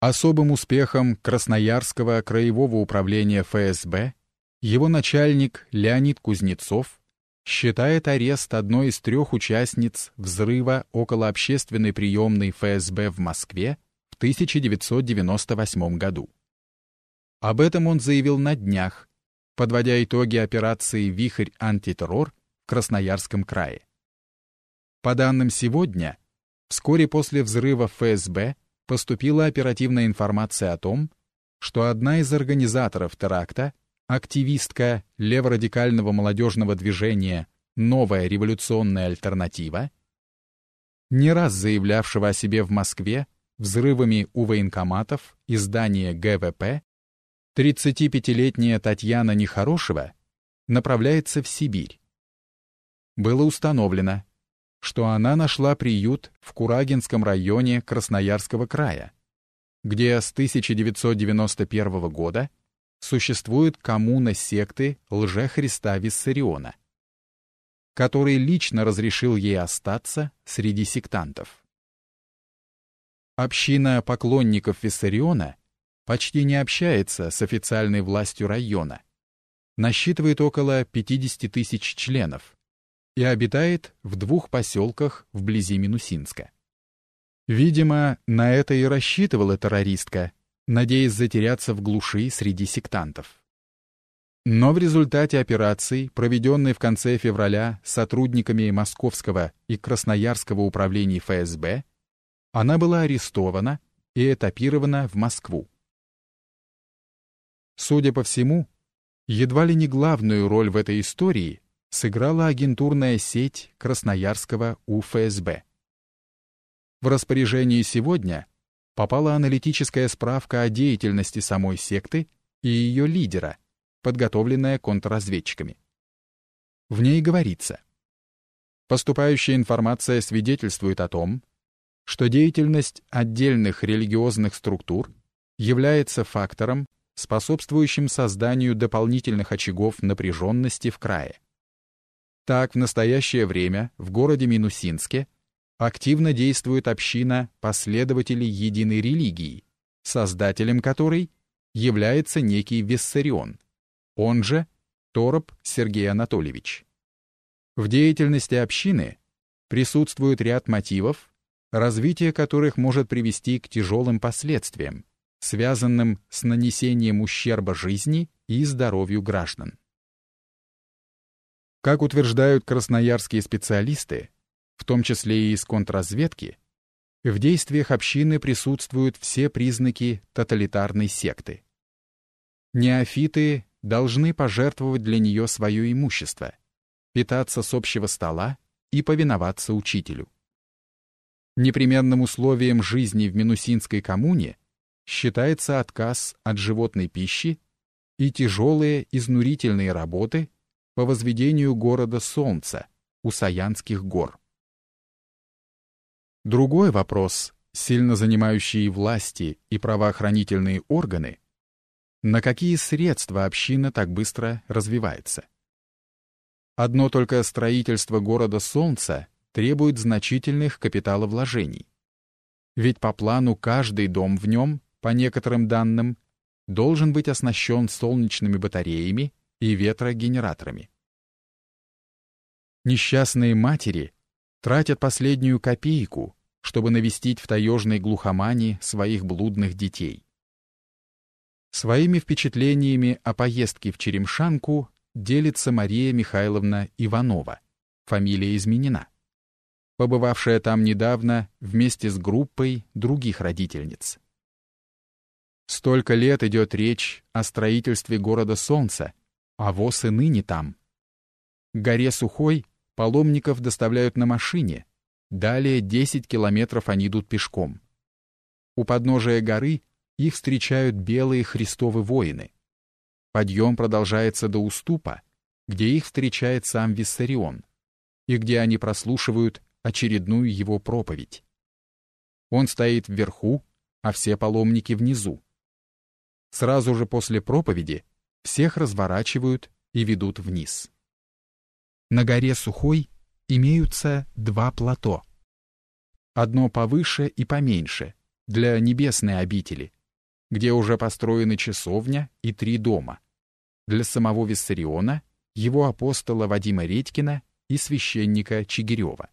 Особым успехом Красноярского краевого управления ФСБ его начальник Леонид Кузнецов считает арест одной из трех участниц взрыва около общественной приемной ФСБ в Москве в 1998 году. Об этом он заявил на днях, подводя итоги операции «Вихрь антитеррор» в Красноярском крае. По данным сегодня, вскоре после взрыва ФСБ поступила оперативная информация о том, что одна из организаторов теракта активистка леворадикального молодежного движения «Новая революционная альтернатива», не раз заявлявшего о себе в Москве взрывами у военкоматов и здания ГВП, 35-летняя Татьяна Нехорошева направляется в Сибирь. Было установлено, что она нашла приют в Курагинском районе Красноярского края, где с 1991 года существует коммуна секты лже-Христа Виссариона, который лично разрешил ей остаться среди сектантов. Община поклонников Виссариона почти не общается с официальной властью района, насчитывает около 50 тысяч членов и обитает в двух поселках вблизи Минусинска. Видимо, на это и рассчитывала террористка, надеясь затеряться в глуши среди сектантов. Но в результате операции, проведенной в конце февраля сотрудниками Московского и Красноярского управлений ФСБ, она была арестована и этапирована в Москву. Судя по всему, едва ли не главную роль в этой истории сыграла агентурная сеть Красноярского УФСБ. В распоряжении сегодня попала аналитическая справка о деятельности самой секты и ее лидера, подготовленная контрразведчиками. В ней говорится, поступающая информация свидетельствует о том, что деятельность отдельных религиозных структур является фактором, способствующим созданию дополнительных очагов напряженности в крае. Так, в настоящее время в городе Минусинске активно действует община последователей единой религии, создателем которой является некий Виссарион, он же Тороп Сергей Анатольевич. В деятельности общины присутствует ряд мотивов, развитие которых может привести к тяжелым последствиям, связанным с нанесением ущерба жизни и здоровью граждан. Как утверждают красноярские специалисты, в том числе и из контрразведки, в действиях общины присутствуют все признаки тоталитарной секты. Неофиты должны пожертвовать для нее свое имущество, питаться с общего стола и повиноваться учителю. Непременным условием жизни в Минусинской коммуне считается отказ от животной пищи и тяжелые изнурительные работы по возведению города Солнца у Саянских гор. Другой вопрос, сильно занимающий власти и правоохранительные органы, на какие средства община так быстро развивается. Одно только строительство города Солнца требует значительных капиталовложений. Ведь по плану каждый дом в нем, по некоторым данным, должен быть оснащен солнечными батареями и ветрогенераторами. Несчастные матери тратят последнюю копейку, чтобы навестить в таежной глухомане своих блудных детей. Своими впечатлениями о поездке в Черемшанку делится Мария Михайловна Иванова, фамилия изменена, побывавшая там недавно вместе с группой других родительниц. Столько лет идет речь о строительстве города Солнца, а ВОЗ и ныне там. Горе Сухой паломников доставляют на машине, Далее 10 километров они идут пешком. У подножия горы их встречают белые христовы воины. Подъем продолжается до уступа, где их встречает сам Виссарион, и где они прослушивают очередную его проповедь. Он стоит вверху, а все паломники внизу. Сразу же после проповеди всех разворачивают и ведут вниз. На горе Сухой имеются два плато. Одно повыше и поменьше, для небесной обители, где уже построены часовня и три дома. Для самого Виссариона, его апостола Вадима Редькина и священника Чигирева.